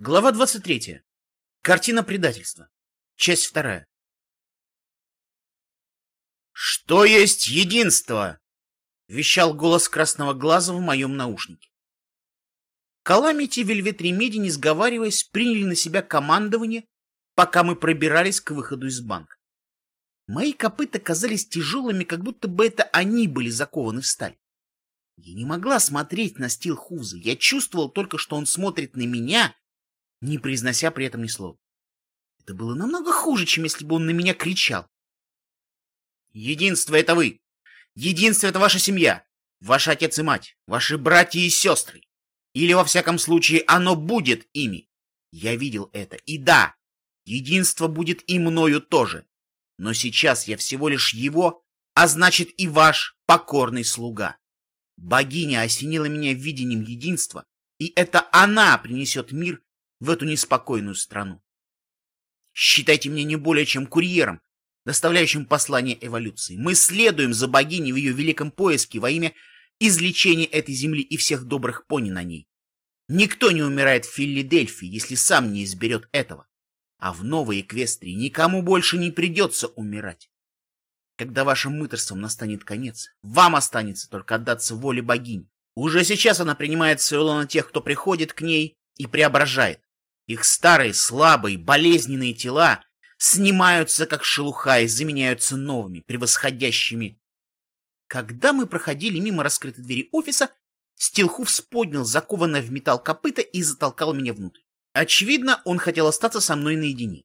Глава 23. Картина предательства. Часть вторая. «Что есть единство?» — вещал голос красного глаза в моем наушнике. Каламити Вельвет Ремеди, не сговариваясь, приняли на себя командование, пока мы пробирались к выходу из банка. Мои копыта казались тяжелыми, как будто бы это они были закованы в сталь. Я не могла смотреть на стил Хувза. Я чувствовал только, что он смотрит на меня не произнося при этом ни слова. Это было намного хуже, чем если бы он на меня кричал. Единство — это вы. Единство — это ваша семья, ваш отец и мать, ваши братья и сестры. Или, во всяком случае, оно будет ими. Я видел это. И да, единство будет и мною тоже. Но сейчас я всего лишь его, а значит и ваш покорный слуга. Богиня осенила меня видением единства, и это она принесет мир в эту неспокойную страну. Считайте меня не более чем курьером, доставляющим послание эволюции. Мы следуем за богиней в ее великом поиске во имя излечения этой земли и всех добрых пони на ней. Никто не умирает в Филадельфии, если сам не изберет этого. А в Новой Эквестрии никому больше не придется умирать. Когда вашим мыторством настанет конец, вам останется только отдаться воле богини. Уже сейчас она принимает свое лоно тех, кто приходит к ней и преображает. Их старые, слабые, болезненные тела снимаются, как шелуха, и заменяются новыми, превосходящими. Когда мы проходили мимо раскрытой двери офиса, Стилхуфс поднял закованное в металл копыта и затолкал меня внутрь. Очевидно, он хотел остаться со мной наедине.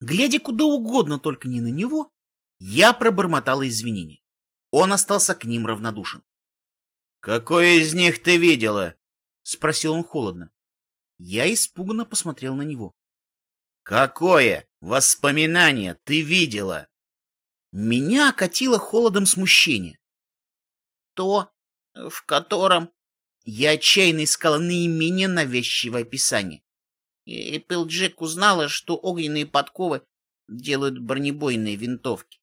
Глядя куда угодно, только не на него, я пробормотала извинения. Он остался к ним равнодушен. — Какое из них ты видела? — спросил он холодно. Я испуганно посмотрел на него. «Какое воспоминание ты видела?» Меня окатило холодом смущения. «То, в котором...» Я отчаянно искала наименее навязчивое описание. И Пилджек узнала, что огненные подковы делают бронебойные винтовки.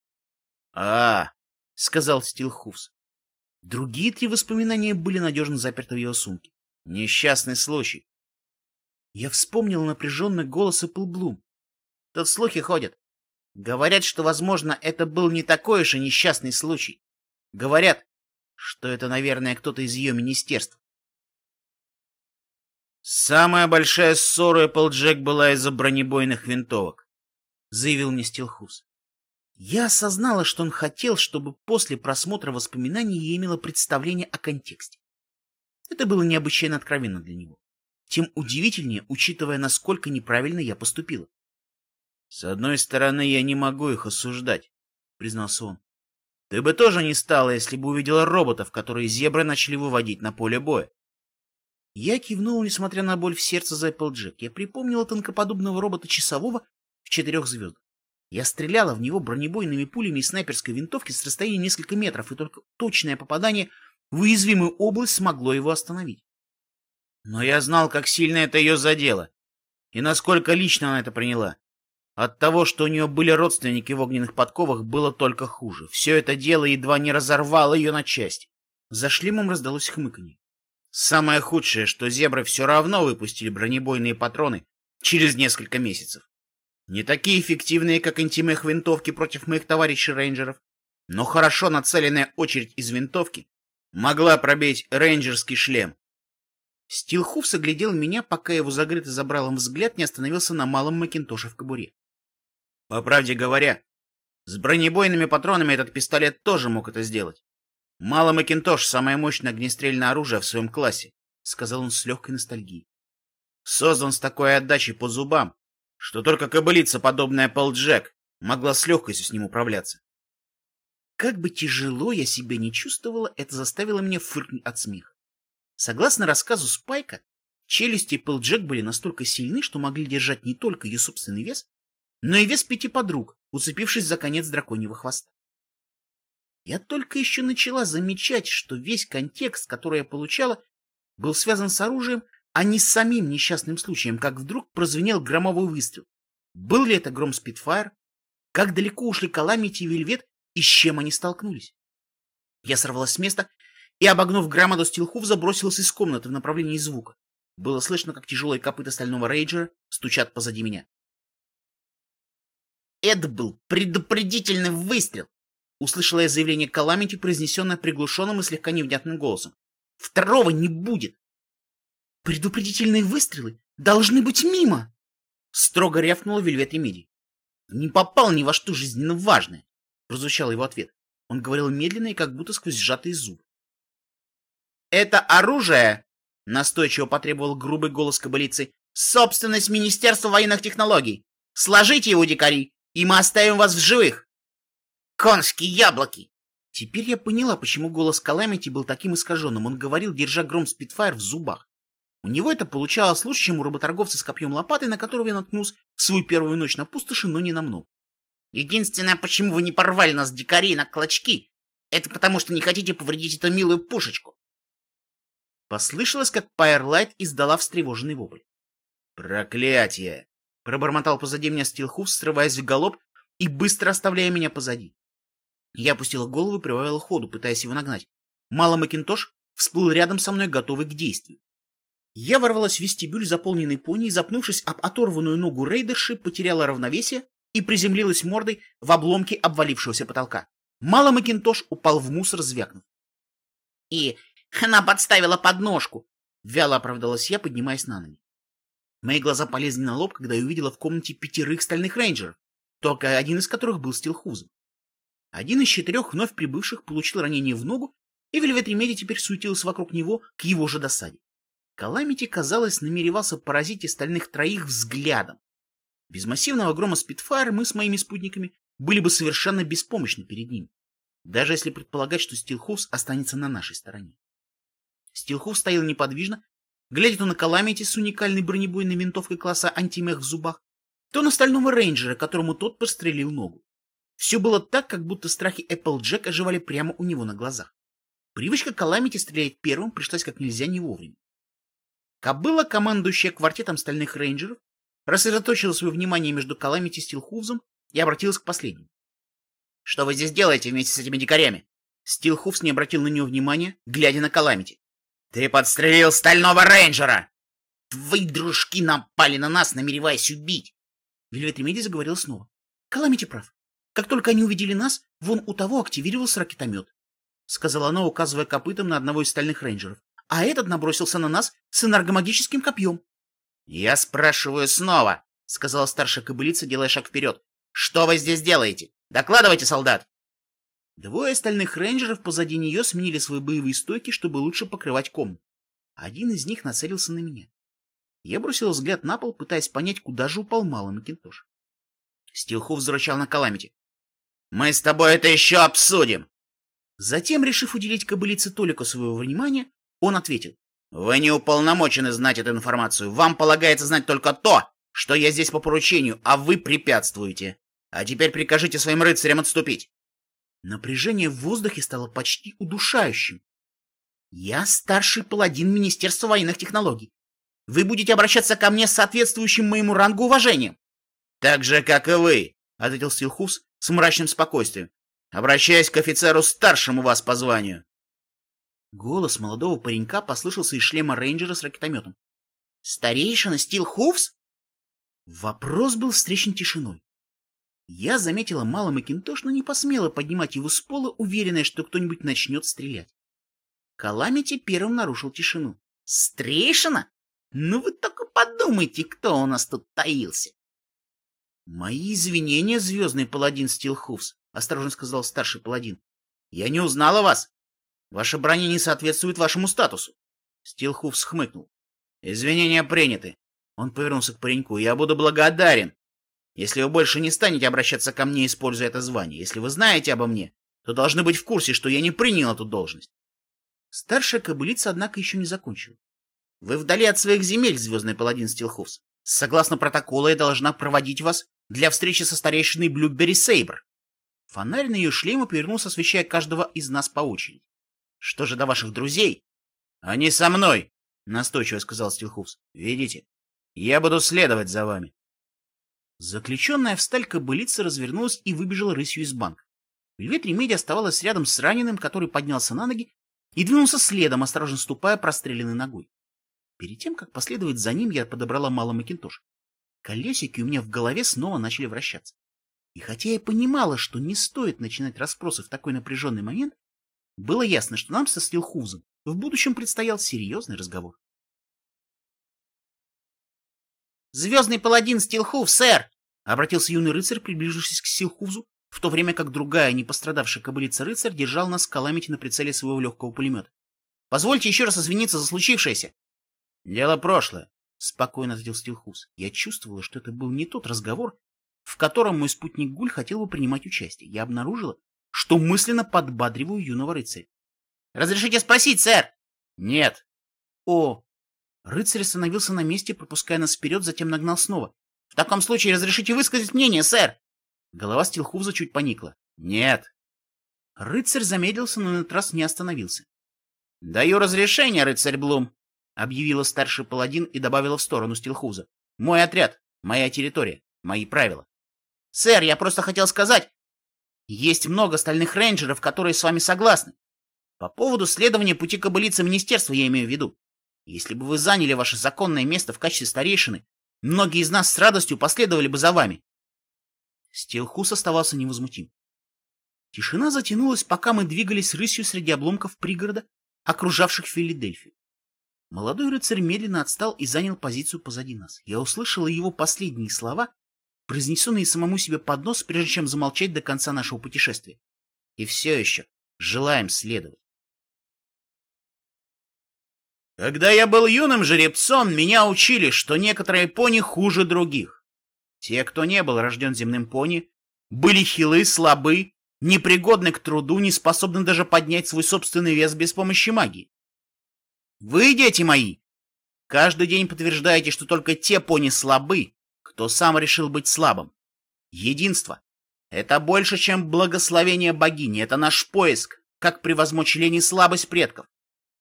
«А, — сказал Стилхуфс. Другие три воспоминания были надежно заперты в его сумке. Несчастный случай. Я вспомнил напряженный голос Эпплблум. Тут слухи ходят. Говорят, что, возможно, это был не такой и несчастный случай. Говорят, что это, наверное, кто-то из ее министерств. Самая большая ссора Эпплджек была из-за бронебойных винтовок, заявил мне Стилхус. Я осознала, что он хотел, чтобы после просмотра воспоминаний я имела представление о контексте. Это было необычайно откровенно для него тем удивительнее, учитывая, насколько неправильно я поступила. — С одной стороны, я не могу их осуждать, — признался он. — Ты бы тоже не стала, если бы увидела роботов, которые зебры начали выводить на поле боя. Я кивнул, несмотря на боль в сердце за Эпплджек. Я припомнила тонкоподобного робота-часового в четырех звездах. Я стреляла в него бронебойными пулями из снайперской винтовки с расстояния несколько метров, и только точное попадание в уязвимую область смогло его остановить. Но я знал, как сильно это ее задело, и насколько лично она это приняла. От того, что у нее были родственники в огненных подковах, было только хуже. Все это дело едва не разорвало ее на части. За шлемом раздалось хмыканье. Самое худшее, что зебры все равно выпустили бронебойные патроны через несколько месяцев. Не такие эффективные, как антимех винтовки против моих товарищей рейнджеров, но хорошо нацеленная очередь из винтовки могла пробить рейнджерский шлем, Стилхуф соглядел меня, пока его загрытый забралом взгляд не остановился на малом Макинтоше в кобуре. По правде говоря, с бронебойными патронами этот пистолет тоже мог это сделать. Мало Макинтош — самое мощное огнестрельное оружие в своем классе, — сказал он с легкой ностальгией. Создан с такой отдачей по зубам, что только кобылица, подобная Пол Джек, могла с легкостью с ним управляться. Как бы тяжело я себя не чувствовала, это заставило меня фыркнуть от смеха. Согласно рассказу Спайка, челюсти Пэлджек были настолько сильны, что могли держать не только ее собственный вес, но и вес пяти подруг, уцепившись за конец драконьего хвоста. Я только еще начала замечать, что весь контекст, который я получала, был связан с оружием, а не с самим несчастным случаем, как вдруг прозвенел громовой выстрел. Был ли это гром Спитфайр? Как далеко ушли Каламити и Вельвет, и с чем они столкнулись? Я сорвалась с места и, обогнув громаду Стилхув, забросился из комнаты в направлении звука. Было слышно, как тяжелые копыта стального рейнджера стучат позади меня. Это был предупредительный выстрел. Услышала я заявление Каламити, произнесенное приглушенным и слегка невнятным голосом. Второго не будет. Предупредительные выстрелы должны быть мимо. Строго рявкнула Вельвет Ремеди. Не попал ни во что жизненно важное, прозвучал его ответ. Он говорил медленно и как будто сквозь сжатые зубы. Это оружие, настойчиво потребовал грубый голос кобылицы, собственность Министерства военных технологий. Сложите его, дикари, и мы оставим вас в живых. Конские яблоки! Теперь я поняла, почему голос Каламити был таким искаженным. Он говорил, держа гром Спитфайр в зубах. У него это получалось лучше, чем у работорговца с копьем лопатой, на которого я наткнулся в свою первую ночь на пустоши, но не намного. Единственное, почему вы не порвали нас, дикарей, на клочки, это потому, что не хотите повредить эту милую пушечку. Послышалось, как Пайерлайт издала встревоженный вопль. «Проклятие!» Пробормотал позади меня Стилхуф, срываясь в галоп и быстро оставляя меня позади. Я опустила голову и прибавила ходу, пытаясь его нагнать. Мало Макинтош всплыл рядом со мной, готовый к действию. Я ворвалась в вестибюль, заполненный пони, и, запнувшись об оторванную ногу рейдерши, потеряла равновесие и приземлилась мордой в обломке обвалившегося потолка. Мало Макинтош упал в мусор, звякнув. — И она подставила подножку! — вяло оправдалась я, поднимаясь на ноги. Мои глаза полезли на лоб, когда я увидела в комнате пятерых стальных рейнджеров, только один из которых был стилхузом. Один из четырех вновь прибывших получил ранение в ногу, и Вельвет Ремеди теперь суетился вокруг него к его же досаде. Каламити, казалось, намеревался поразить остальных троих взглядом. Без массивного грома Спитфайр мы с моими спутниками были бы совершенно беспомощны перед ним, даже если предполагать, что Стилхус останется на нашей стороне. Стилхус стоял неподвижно, глядя то на Каламити с уникальной бронебойной винтовкой класса антимех в зубах, то на стального рейнджера, которому тот прострелил ногу. Все было так, как будто страхи Эпплджек оживали прямо у него на глазах. Привычка Каламити стрелять первым пришлась как нельзя не вовремя. Кобыла, командующая квартетом стальных рейнджеров, рассредоточила свое внимание между Каламити и Стилхувзом и обратилась к последнему. — Что вы здесь делаете вместе с этими дикарями? Стилхувс не обратил на нее внимания, глядя на Каламити. Ты подстрелил стального рейнджера! Твои дружки напали на нас, намереваясь убить! Вельвет Ремеди заговорила снова. Каламити прав. Как только они увидели нас, вон у того активировался ракетомет. Сказала она, указывая копытом на одного из стальных рейнджеров. А этот набросился на нас с энергомагическим копьем. Я спрашиваю снова, сказала старшая кобылица, делая шаг вперед. Что вы здесь делаете? Докладывайте, солдат! Двое остальных рейнджеров позади нее сменили свои боевые стойки, чтобы лучше покрывать комнату. Один из них нацелился на меня. Я бросил взгляд на пол, пытаясь понять, куда же упал малый Макинтош. Стилхов зарычал на Каламити. «Мы с тобой это еще обсудим!» Затем, решив уделить кобылице Толику своего внимания, он ответил. «Вы не уполномочены знать эту информацию. Вам полагается знать только то, что я здесь по поручению, а вы препятствуете. А теперь прикажите своим рыцарям отступить. Напряжение в воздухе стало почти удушающим. Я старший паладин Министерства военных технологий. Вы будете обращаться ко мне с соответствующим моему рангу уважением. Так же, как и вы, ответил Стилхус с мрачным спокойствием, обращаясь к офицеру старшему вас по званию. Голос молодого паренька послышался из шлема рейнджера с ракетометом. «Старейшина Стилхуфс?» Вопрос был встречен тишиной. Я заметила мало Макинтош, но не посмела поднимать его с пола, уверенная, что кто-нибудь начнет стрелять. Каламити первым нарушил тишину. «Стрейшина? Ну вы только подумайте, кто у нас тут таился!» «Мои извинения, звездный паладин Стилхуфс», — осторожно сказал старший паладин. «Я не узнала вас. Ваша броня не соответствует вашему статусу». Стилхуфс хмыкнул. «Извинения приняты». Он повернулся к пареньку. «Я буду благодарен, если вы больше не станете обращаться ко мне, используя это звание, если вы знаете обо мне, то должны быть в курсе, что я не принял эту должность. Старшая кобылица, однако, еще не закончила. Вы вдали от своих земель, звездный паладин Стилховс. Согласно протоколу, я должна проводить вас для встречи со старейшиной Блюбери Сейбр. Фонарь на ее шлеме повернулся, освещая каждого из нас по очереди. Что же до ваших друзей? Они со мной, настойчиво сказал Стилховс. Видите, я буду следовать за вами. Заключенная в сталь кобылица развернулась и выбежала рысью из банка. Вельвет Ремеди оставалась рядом с раненым, который поднялся на ноги и двинулся следом, осторожно ступая простреленной ногой. Перед тем, как последовать за ним, я подобрала мало макинтош. Колесики у меня в голове снова начали вращаться. И хотя я понимала, что не стоит начинать расспросы в такой напряженный момент, было ясно, что нам со Стилхузом в будущем предстоял серьезный разговор. «Звездный паладин Стилхув, сэр!» — обратился юный рыцарь, приближившись к Стилхузу, в то время как другая, не пострадавшая кобылица рыцарь, держал нас каламити на прицеле своего легкого пулемета. «Позвольте еще раз извиниться за случившееся!» «Дело прошлое», — спокойно ответил Стилхуз. Я чувствовала, что это был не тот разговор, в котором мой спутник Гуль хотел бы принимать участие. Я обнаружила, что мысленно подбадриваю юного рыцаря. «Разрешите спросить, сэр?» «Нет». «О!» Рыцарь остановился на месте, пропуская нас вперед, затем нагнал снова. «В таком случае разрешите высказать мнение, сэр?» Голова Стилхуза чуть поникла. «Нет». Рыцарь замедлился, но на этот раз не остановился. «Даю разрешение, рыцарь Блум», — объявила старший паладин и добавила в сторону Стилхуза. «Мой отряд, моя территория, мои правила». «Сэр, я просто хотел сказать, есть много стальных рейнджеров, которые с вами согласны. По поводу следования пути кобылицы министерства я имею в виду. Если бы вы заняли ваше законное место в качестве старейшины, многие из нас с радостью последовали бы за вами». Стилхус оставался невозмутим. Тишина затянулась, пока мы двигались рысью среди обломков пригорода, окружавших Филадельфию. Молодой рыцарь медленно отстал и занял позицию позади нас. Я услышала его последние слова произнесенные самому себе под нос, прежде чем замолчать до конца нашего путешествия. И все еще желаем следовать. Когда я был юным жеребцом, меня учили, что некоторые пони хуже других. Те, кто не был рожден земным пони, были хилы, слабы, непригодны к труду, не способны даже поднять свой собственный вес без помощи магии. Вы, дети мои, каждый день подтверждаете, что только те пони слабы, кто сам решил быть слабым. Единство — это больше, чем благословение богини, это наш поиск, как превозмочь лень и слабость предков,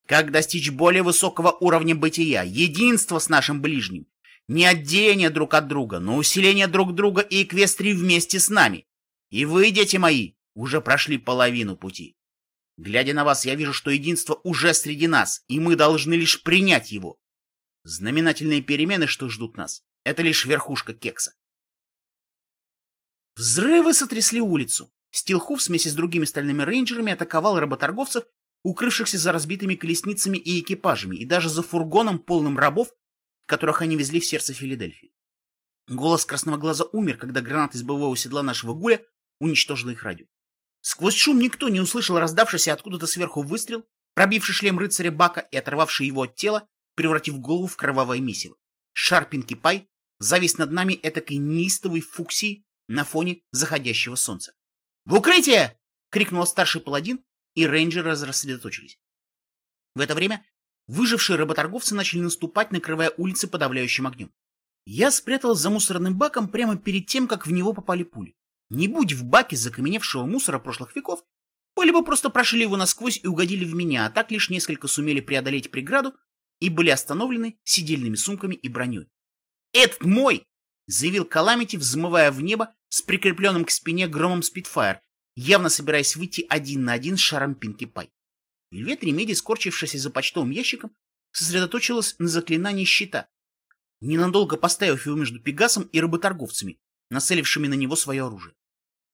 как достичь более высокого уровня бытия, единство с нашим ближним, не отделение друг от друга, но усиление друг друга и эквестрии вместе с нами. И вы, дети мои, уже прошли половину пути. Глядя на вас, я вижу, что единство уже среди нас, и мы должны лишь принять его. Знаменательные перемены, что ждут нас, это лишь верхушка кекса. Взрывы сотрясли улицу. Стилхуф вместе с другими стальными рейнджерами атаковал работорговцев, укрывшихся за разбитыми колесницами и экипажами, и даже за фургоном, полным рабов, которых они везли в сердце Филадельфии. Голос красного глаза умер, когда гранат из боевого седла нашего гуля уничтожил их радио. Сквозь шум никто не услышал раздавшийся откуда-то сверху выстрел, пробивший шлем рыцаря Бака и оторвавший его от тела, превратив голову в кровавое месиво. Шарпинки Пай завис над нами этакой неистовой фуксией на фоне заходящего солнца. «В укрытие!» — крикнул старший паладин, и рейнджеры рассредоточились. В это время выжившие работорговцы начали наступать, накрывая улицы подавляющим огнем. Я спряталась за мусорным баком прямо перед тем, как в него попали пули. Не будь в баке закаменевшего мусора прошлых веков, пули бы просто прошли его насквозь и угодили в меня, а так лишь несколько сумели преодолеть преграду и были остановлены сидельными сумками и броней. «Этот мой!» — заявил Каламити, взмывая в небо с прикрепленным к спине громом Спитфайр, явно собираясь выйти один на один с шаром Пинки Пай. Вельвет Ремеди, скорчившись за почтовым ящиком, сосредоточилась на заклинании щита, ненадолго поставив его между Пегасом и работорговцами, нацелившими на него свое оружие.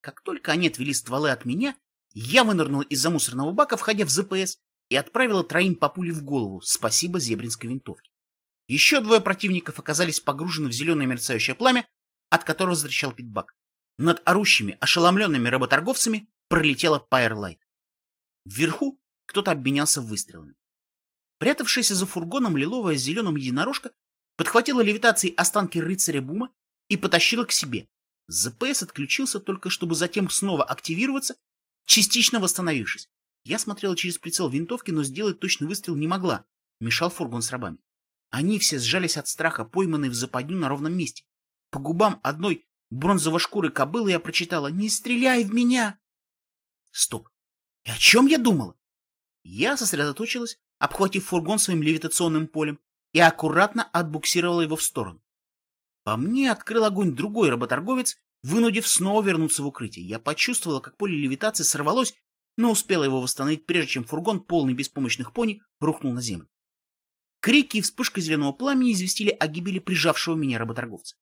Как только они отвели стволы от меня, я вынырнул из-за мусорного бака, входя в ЗПС, и отправила троим по пуле в голову, спасибо зебринской винтовке. Еще двое противников оказались погружены в зеленое мерцающее пламя, от которого затрещал питбак. Над орущими, ошеломленными работорговцами пролетела Пайерлайт. Вверху кто-то обменялся выстрелами. Прятавшаяся за фургоном лиловая с зеленым единорожка подхватила левитацией останки рыцаря Бума и потащила к себе. ЗПС отключился только, чтобы затем снова активироваться, частично восстановившись. Я смотрела через прицел винтовки, но сделать точный выстрел не могла. Мешал фургон с рабами. Они все сжались от страха, пойманные в западню на ровном месте. По губам одной бронзово-шкуры кобылы я прочитала «Не стреляй в меня!» Стоп! И о чем я думала? Я сосредоточилась, обхватив фургон своим левитационным полем, и аккуратно отбуксировала его в сторону. По мне открыл огонь другой работорговец, вынудив снова вернуться в укрытие. Я почувствовала, как поле левитации сорвалось, но успела его восстановить, прежде чем фургон, полный беспомощных пони, рухнул на землю. Крики и вспышка зеленого пламени известили о гибели прижавшего меня работорговца.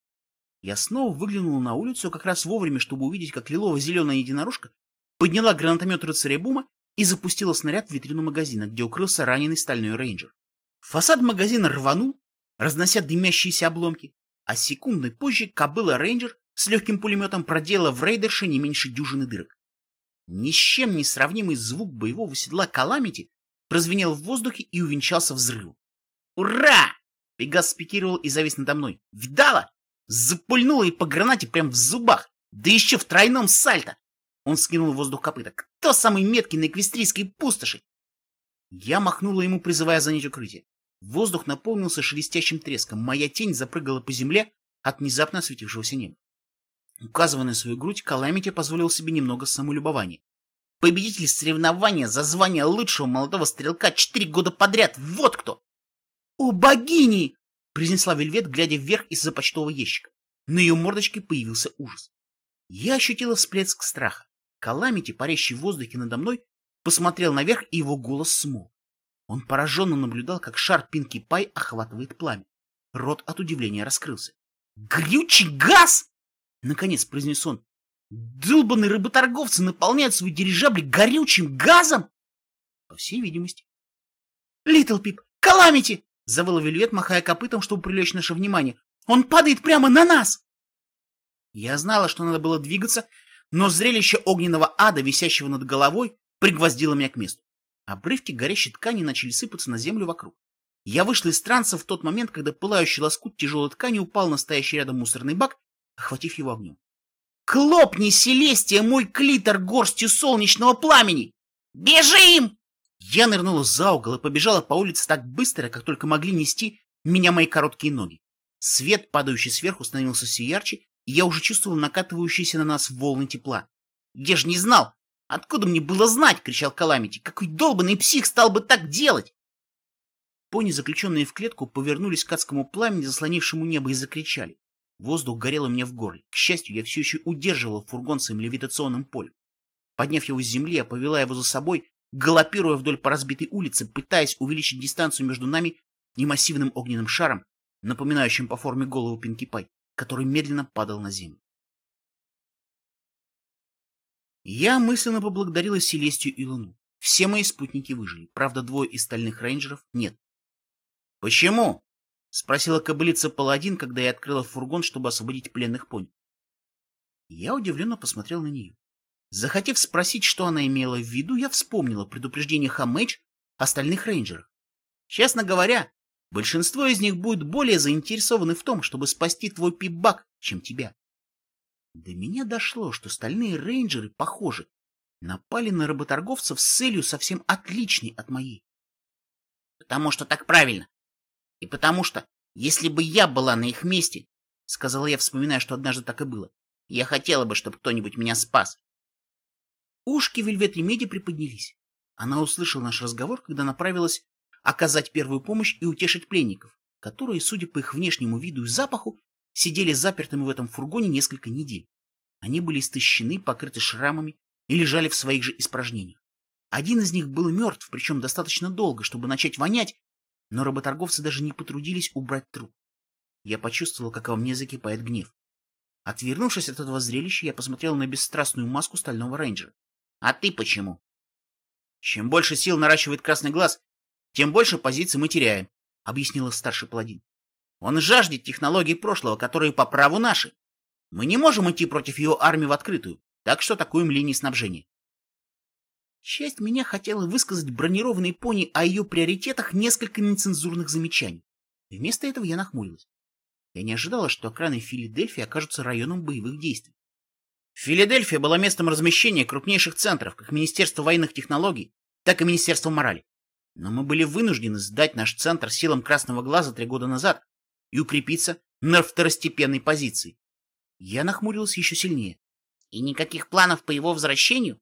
Я снова выглянул на улицу как раз вовремя, чтобы увидеть, как лилово-зеленая единорожка подняла гранатомет рыцаря Бума и запустила снаряд в витрину магазина, где укрылся раненый стальной рейнджер. Фасад магазина рванул, разнося дымящиеся обломки, а секундой позже кобыла рейнджер с легким пулеметом проделала в рейдерше не меньше дюжины дырок. Ни с чем не сравнимый звук боевого седла Каламити прозвенел в воздухе и увенчался взрывом. «Ура!» Пегас спикировал и завис надо мной. «Видала?» Запульнула и по гранате прям в зубах, да еще в тройном сальто. Он скинул в воздух копыта. «Кто самый меткий на эквестрийской пустоши?» Я махнула ему, призывая занять укрытие. Воздух наполнился шелестящим треском. Моя тень запрыгала по земле от внезапно осветившегося неба. Указывая на свою грудь, Каламити позволил себе немного самолюбования. Победитель соревнования за звание лучшего молодого стрелка четыре года подряд. Вот кто! «О, богини!» — произнесла Вельвет, глядя вверх из-за почтового ящика. На ее мордочке появился ужас. Я ощутила всплеск страха. Каламити, парящий в воздухе надо мной, посмотрел наверх, и его голос смолк. Он пораженно наблюдал, как шар Пинки Пай охватывает пламя. Рот от удивления раскрылся. «Грючий газ!» — наконец произнес он. «Долбанные рыботорговцы наполняют свои дирижабли горючим газом!» По всей видимости. «Литл Пип! Каламити!» — завыла Вельвет, махая копытом, чтобы привлечь наше внимание. «Он падает прямо на нас!» Я знала, что надо было двигаться, но зрелище огненного ада, висящего над головой, пригвоздило меня к месту. Обрывки горящей ткани начали сыпаться на землю вокруг. Я вышла из транса в тот момент, когда пылающий лоскут тяжелой ткани упал на стоящий рядом мусорный бак, охватив его огнем. «Клопни, Селестия, мой клитор горстью солнечного пламени! Бежим!» Я нырнула за угол и побежала по улице так быстро, как только могли нести меня мои короткие ноги. Свет, падающий сверху, становился все ярче, и я уже чувствовал накатывающиеся на нас волны тепла. Я же не знал! Откуда мне было знать? — кричал Каламити. Какой долбанный псих стал бы так делать? Пони, заключенные в клетку, повернулись к адскому пламени, заслонившему небо, и закричали. Воздух горел у меня в горле. К счастью, я все еще удерживал фургон своим левитационным полем. Подняв его с земли, я повела его за собой, галопируя вдоль по разбитой улице, пытаясь увеличить дистанцию между нами и массивным огненным шаром, напоминающим по форме голову Пинки Пай который медленно падал на землю. Я мысленно поблагодарила Селестию и Луну. Все мои спутники выжили, правда, двое из стальных рейнджеров нет. — Почему? — спросила кобылица Паладин, когда я открыла фургон, чтобы освободить пленных пони. Я удивленно посмотрел на нее. Захотев спросить, что она имела в виду, я вспомнила предупреждение Хамэдж о стальных рейнджерах. Честно говоря, Большинство из них будет более заинтересованы в том, чтобы спасти твой пипбак, чем тебя. До меня дошло, что стальные рейнджеры, похоже, напали на работорговцев с целью совсем отличной от моей. Потому что так правильно. И потому что, если бы я была на их месте, сказала я, вспоминая, что однажды так и было, я хотела бы, чтобы кто-нибудь меня спас. Ушки Вельвет Ремеди приподнялись. Она услышала наш разговор, когда направилась оказать первую помощь и утешить пленников, которые, судя по их внешнему виду и запаху, сидели запертыми в этом фургоне несколько недель. Они были истощены, покрыты шрамами и лежали в своих же испражнениях. Один из них был мертв, причем достаточно долго, чтобы начать вонять, но работорговцы даже не потрудились убрать труп. Я почувствовал, как во мне закипает гнев. Отвернувшись от этого зрелища, я посмотрел на бесстрастную маску стального рейнджера. — А ты почему? Чем больше сил наращивает красный глаз, тем больше позиций мы теряем, — объяснила старший паладин. Он жаждет технологий прошлого, которые по праву наши. Мы не можем идти против его армии в открытую, так что атакуем линии снабжения. Часть меня хотела высказать бронированной пони о ее приоритетах несколько нецензурных замечаний. Вместо этого я нахмурилась. Я не ожидала, что окраины Филадельфии окажутся районом боевых действий. Филадельфия была местом размещения крупнейших центров, как Министерство военных технологий, так и Министерство морали. Но мы были вынуждены сдать наш центр силам Красного Глаза три года назад и укрепиться на второстепенной позиции. Я нахмурился еще сильнее. И никаких планов по его возвращению?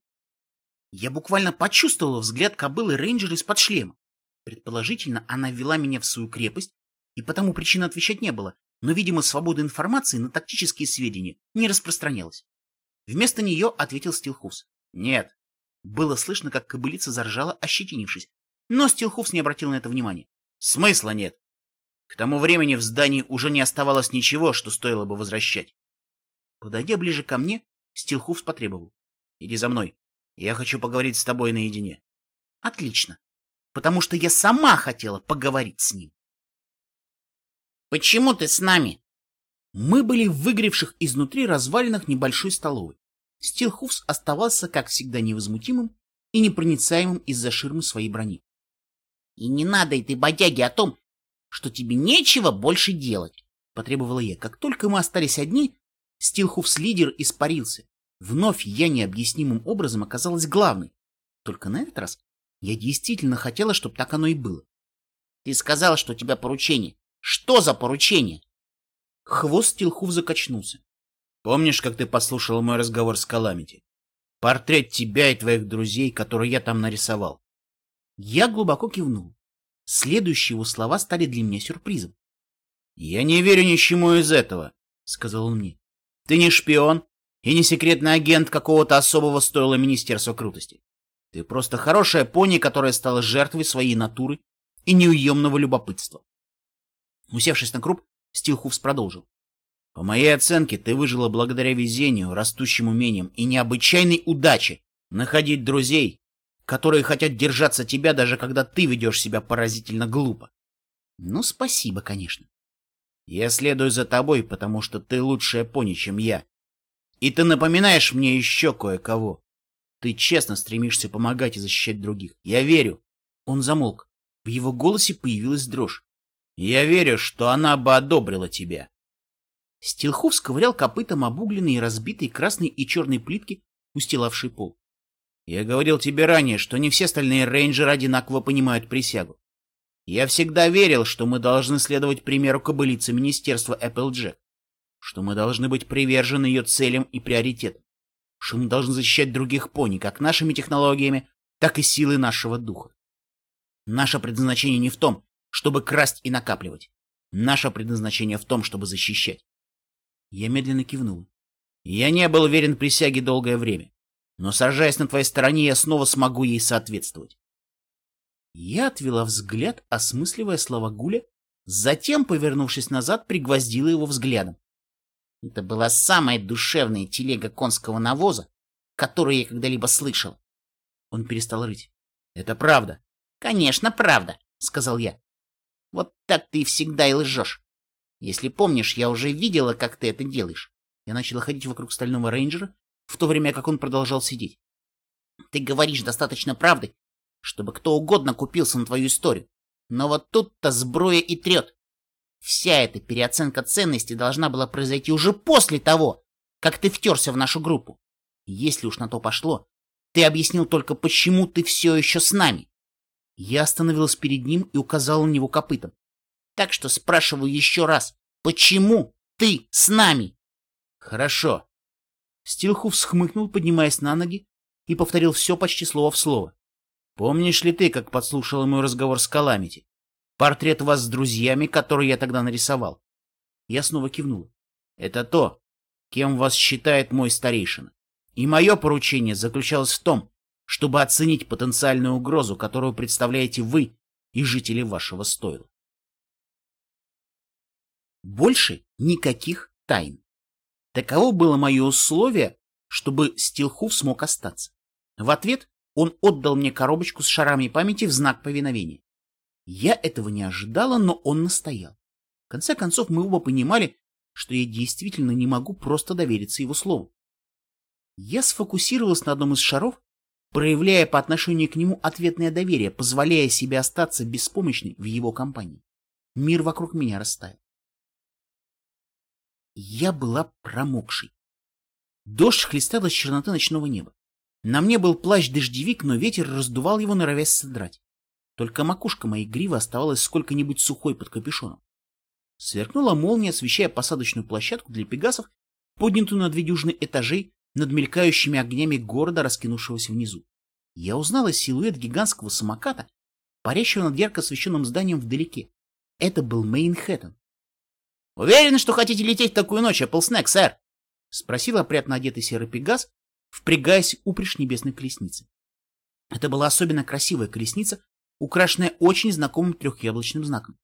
Я буквально почувствовал взгляд кобылы рейнджера из-под шлема. Предположительно, она ввела меня в свою крепость, и потому причин отвечать не было, но, видимо, свобода информации на тактические сведения не распространялась. Вместо нее ответил Стилхус. Нет. Было слышно, как кобылица заржала, ощетинившись, но Стилхуфс не обратил на это внимания. Смысла нет. К тому времени в здании уже не оставалось ничего, что стоило бы возвращать. Подойдя ближе ко мне, Стилхуфс потребовал. — Иди за мной. Я хочу поговорить с тобой наедине. — Отлично. Потому что я сама хотела поговорить с ним. — Почему ты с нами? Мы были в выгоревших изнутри развалинах небольшой столовой. Стилхуфс оставался, как всегда, невозмутимым и непроницаемым из-за ширмы своей брони. — И не надо этой бодяги о том, что тебе нечего больше делать, — потребовала я. Как только мы остались одни, Стилхуфс-лидер испарился. Вновь я необъяснимым образом оказалась главной. Только на этот раз я действительно хотела, чтобы так оно и было. — Ты сказала, что у тебя поручение. Что за поручение? Хвост Стилхуф закачнулся. — Помнишь, как ты послушала мой разговор с Каламити? Портрет тебя и твоих друзей, который я там нарисовал. Я глубоко кивнул. Следующие его слова стали для меня сюрпризом. — Я не верю ничему из этого, — сказал он мне. — Ты не шпион и не секретный агент какого-то особого стоило Министерства Крутости. Ты просто хорошая пони, которая стала жертвой своей натуры и неуемного любопытства. Усевшись на круп, Стилхуфс продолжил. По моей оценке, ты выжила благодаря везению, растущим умениям и необычайной удаче находить друзей, которые хотят держаться тебя, даже когда ты ведешь себя поразительно глупо. Ну, спасибо, конечно. Я следую за тобой, потому что ты лучшая пони, чем я. И ты напоминаешь мне еще кое-кого. Ты честно стремишься помогать и защищать других. Я верю. Он замолк. В его голосе появилась дрожь. Я верю, что она бы одобрила тебя. Стилхов сковырял копытом обугленные, разбитые красные и черные плитки, устилавшие пол. Я говорил тебе ранее, что не все остальные рейнджеры одинаково понимают присягу. Я всегда верил, что мы должны следовать примеру кобылицы Министерства Эпплджек, что мы должны быть привержены ее целям и приоритетам, что мы должны защищать других пони как нашими технологиями, так и силой нашего духа. Наше предназначение не в том, чтобы красть и накапливать. Наше предназначение в том, чтобы защищать. Я медленно кивнул. Я не был верен присяге долгое время, но, сражаясь на твоей стороне, я снова смогу ей соответствовать. Я отвела взгляд, осмысливая слова Гуля, затем, повернувшись назад, пригвоздила его взглядом. Это была самая душевная телега конского навоза, которую я когда-либо слышал. Он перестал рыть. — Это правда. — Конечно, правда, — сказал я. — Вот так ты всегда и лжешь. Если помнишь, я уже видела, как ты это делаешь. Я начала ходить вокруг стального рейнджера, в то время как он продолжал сидеть. Ты говоришь достаточно правды, чтобы кто угодно купился на твою историю. Но вот тут-то сброя и трет. Вся эта переоценка ценности должна была произойти уже после того, как ты втерся в нашу группу. Если уж на то пошло, ты объяснил только, почему ты все еще с нами. Я остановилась перед ним и указала на него копытом. Так что спрашиваю еще раз, почему ты с нами? Хорошо. Стилхуф схмыкнул, поднимаясь на ноги, и повторил все почти слово в слово. Помнишь ли ты, как подслушала мой разговор с Каламити? Портрет вас с друзьями, который я тогда нарисовал. Я снова кивнул. Это то, кем вас считает мой старейшина. И мое поручение заключалось в том, чтобы оценить потенциальную угрозу, которую представляете вы и жители вашего стойла. Больше никаких тайн. Таково было мое условие, чтобы Стилхуф смог остаться. В ответ он отдал мне коробочку с шарами памяти в знак повиновения. Я этого не ожидала, но он настоял. В конце концов, мы оба понимали, что я действительно не могу просто довериться его слову. Я сфокусировалась на одном из шаров, проявляя по отношению к нему ответное доверие, позволяя себе остаться беспомощной в его компании. Мир вокруг меня растаял. Я была промокшей. Дождь хлестал из черноты ночного неба. На мне был плащ-дождевик, но ветер раздувал его, норовясь содрать. Только макушка моей гривы оставалась сколько-нибудь сухой под капюшоном. Сверкнула молния, освещая посадочную площадку для пегасов, поднятую на две дюжины этажей над мелькающими огнями города, раскинувшегося внизу. Я узнала силуэт гигантского самоката, парящего над ярко освещенным зданием вдалеке. Это был Мейнхэттен. «Уверены, что хотите лететь в такую ночь, Эпплснэк, сэр?» — спросил опрятно одетый серый пегас, впрягаясь упряжь небесной колесницы. Это была особенно красивая колесница, украшенная очень знакомым трехяблочным знаком.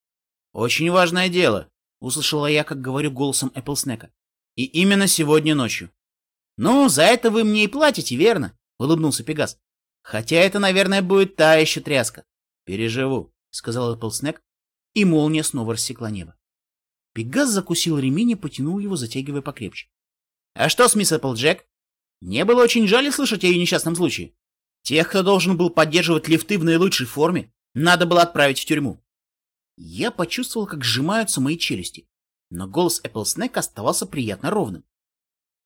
«Очень важное дело», — услышала я, как говорю голосом Эпплснека. «И именно сегодня ночью». «Ну, за это вы мне и платите, верно?» — улыбнулся Пегас. «Хотя это, наверное, будет та еще тряска». «Переживу», — сказал Эпплснек, и молния снова рассекла небо. Пегас закусил ремень и потянул его, затягивая покрепче. «А что с мисс Эпплджек? Мне было очень жаль слышать о ее несчастном случае. Тех, кто должен был поддерживать лифты в наилучшей форме, надо было отправить в тюрьму. Я почувствовал, как сжимаются мои челюсти, но голос Эпплснека оставался приятно ровным. —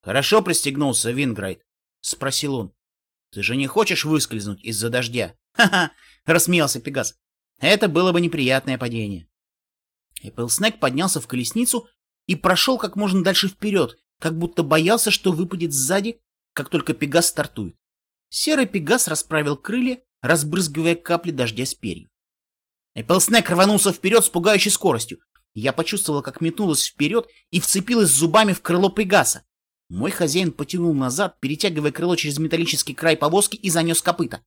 Хорошо пристегнулся, Винграйт? — спросил он. — Ты же не хочешь выскользнуть из-за дождя? Ха — рассмеялся Пегас. — Это было бы неприятное падение. Эпплснек поднялся в колесницу и прошел как можно дальше вперед, как будто боялся, что выпадет сзади, как только Пегас стартует. Серый Пегас расправил крылья, разбрызгивая капли дождя с перьев. Эпплснек рванулся вперед с пугающей скоростью. Я почувствовал, как метнулась вперед и вцепилась зубами в крыло Пегаса. Мой хозяин потянул назад, перетягивая крыло через металлический край повозки и занес копыта.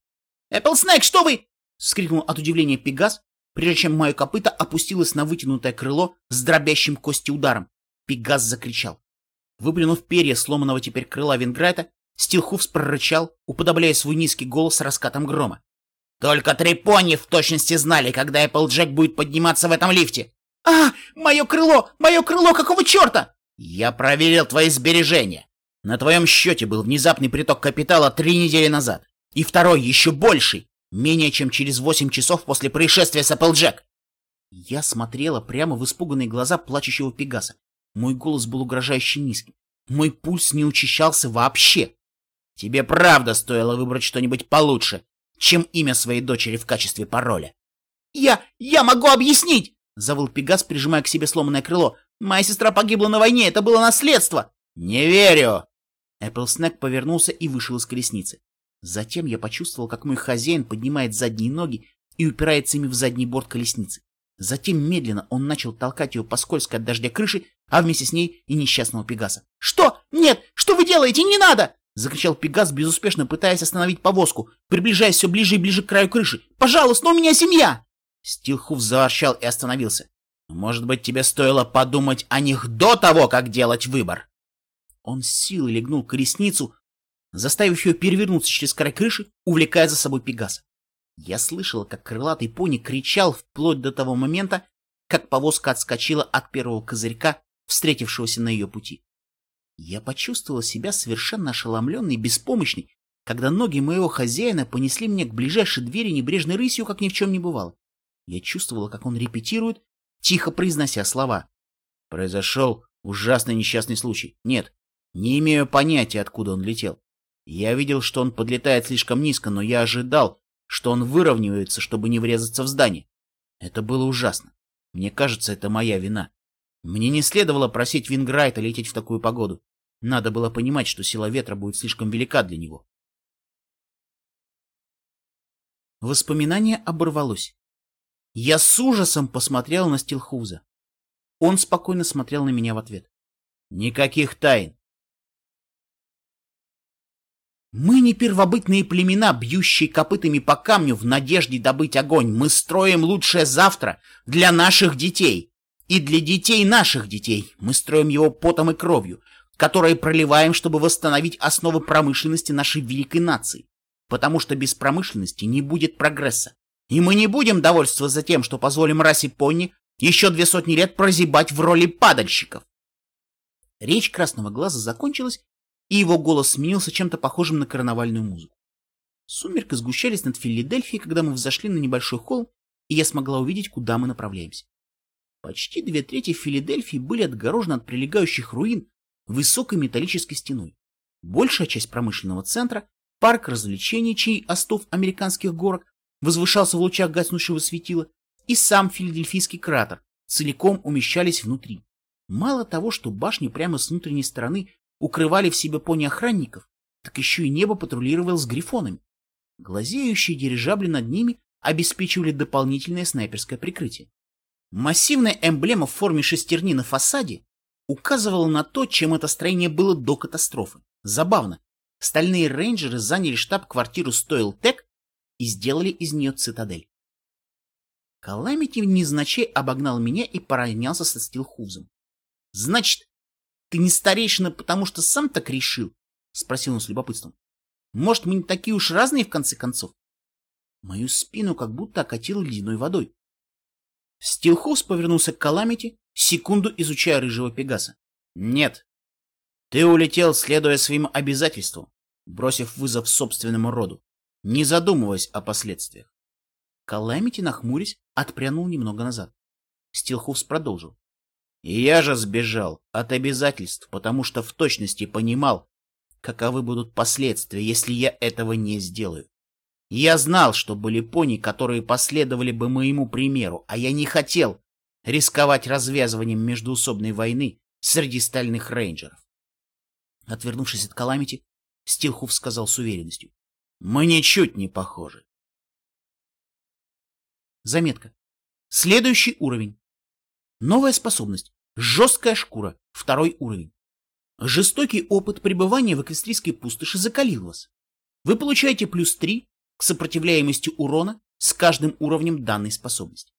«Эпплснек, что вы?» — вскрикнул от удивления Пегас, прежде чем мое копыто опустилось на вытянутое крыло с дробящим кости ударом. Пегас закричал. Выплюнув перья сломанного теперь крыла Венграйта, Стилхуфс прорычал, уподобляя свой низкий голос раскатом грома. Только три пони в точности знали, когда Эпплджек будет подниматься в этом лифте. «А, мое крыло! Мое крыло! Какого черта?» «Я проверил твои сбережения. На твоем счете был внезапный приток капитала три недели назад. И второй, еще больший, менее чем через восемь часов после происшествия с Эпплджек». Я смотрела прямо в испуганные глаза плачущего Пегаса. Мой голос был угрожающе низким. Мой пульс не учащался вообще. «Тебе правда стоило выбрать что-нибудь получше, чем имя своей дочери в качестве пароля. «Я... я могу объяснить!» — завыл Пегас, прижимая к себе сломанное крыло. «Моя сестра погибла на войне, это было наследство!» «Не верю!» Эпплснэк повернулся и вышел из колесницы. Затем я почувствовал, как мой хозяин поднимает задние ноги и упирается ими в задний борт колесницы. Затем медленно он начал толкать ее по скользкой от дождя крыши, а вместе с ней и несчастного Пегаса. «Что? Нет! Что вы делаете? Не надо!» — закричал Пегас, безуспешно пытаясь остановить повозку, приближаясь все ближе и ближе к краю крыши. «Пожалуйста, у меня семья!» Стилхуф заворчал и остановился. «Может быть, тебе стоило подумать о них до того, как делать выбор?» Он с силой легнул колесницу, заставив ее перевернуться через край крыши, увлекая за собой Пегаса. Я слышала, как крылатый пони кричал вплоть до того момента, как повозка отскочила от первого козырька, встретившегося на ее пути. Я почувствовал себя совершенно ошеломленной и беспомощной, когда ноги моего хозяина понесли меня к ближайшей двери небрежной рысью, как ни в чем не бывало. Я чувствовала, как он репетирует, тихо произнося слова. Произошел ужасный несчастный случай. Нет, не имею понятия, откуда он летел. Я видел, что он подлетает слишком низко, но я ожидал, что он выравнивается, чтобы не врезаться в здание. Это было ужасно. Мне кажется, это моя вина. Мне не следовало просить Винграйта лететь в такую погоду. Надо было понимать, что сила ветра будет слишком велика для него. Воспоминание оборвалось. Я с ужасом посмотрел на Стилхуза. Он спокойно смотрел на меня в ответ. Никаких тайн. Мы не первобытные племена, бьющие копытами по камню в надежде добыть огонь. Мы строим лучшее завтра для наших детей. И для детей наших детей. Мы строим его потом и кровью которые проливаем, чтобы восстановить основы промышленности нашей великой нации. Потому что без промышленности не будет прогресса. И мы не будем довольствоваться тем, что позволим расе пони еще две сотни лет прозябать в роли падальщиков. Речь красного глаза закончилась, и его голос сменился чем-то похожим на карнавальную музыку. Сумерки сгущались над Филадельфией, когда мы взошли на небольшой холм, и я смогла увидеть, куда мы направляемся. Почти две трети Филадельфии были отгорожены от прилегающих руин высокой металлической стеной. Большая часть промышленного центра, парк развлечений, чей остов американских горок возвышался в лучах гаснущего светила, и сам Филадельфийский кратер целиком умещались внутри. Мало того, что башни прямо с внутренней стороны укрывали в себе пони охранников, так еще и небо патрулировало с грифонами. Глазеющие дирижабли над ними обеспечивали дополнительное снайперское прикрытие. Массивная эмблема в форме шестерни на фасаде указывало на то, чем это строение было до катастрофы. Забавно. Стальные рейнджеры заняли штаб-квартиру Стоилтек и сделали из нее цитадель. Каламити незначай обогнал меня и поравнялся со Стилхузом. — Значит, ты не старейшина, потому что сам так решил? — спросил он с любопытством. — Может, мы не такие уж разные, в конце концов? Мою спину как будто окатило ледяной водой. Стилхоус повернулся к Каламити, секунду изучая рыжего Пегаса. — Нет. Ты улетел, следуя своим обязательствам, бросив вызов собственному роду, не задумываясь о последствиях. Каламити, нахмурясь, отпрянул немного назад. Стилхоус продолжил. Я же сбежал от обязательств, потому что в точности понимал, каковы будут последствия, если я этого не сделаю. Я знал, что были пони, которые последовали бы моему примеру, а я не хотел рисковать развязыванием междуусобной войны среди стальных рейнджеров. Отвернувшись от Каламити, Стилхуф сказал с уверенностью. Мы ничуть не похожи. Заметка. Следующий уровень. Новая способность. Жесткая шкура. Второй уровень. Жестокий опыт пребывания в эквестрийской пустоши закалил вас. Вы получаете плюс 3 к сопротивляемости урона с каждым уровнем данной способности.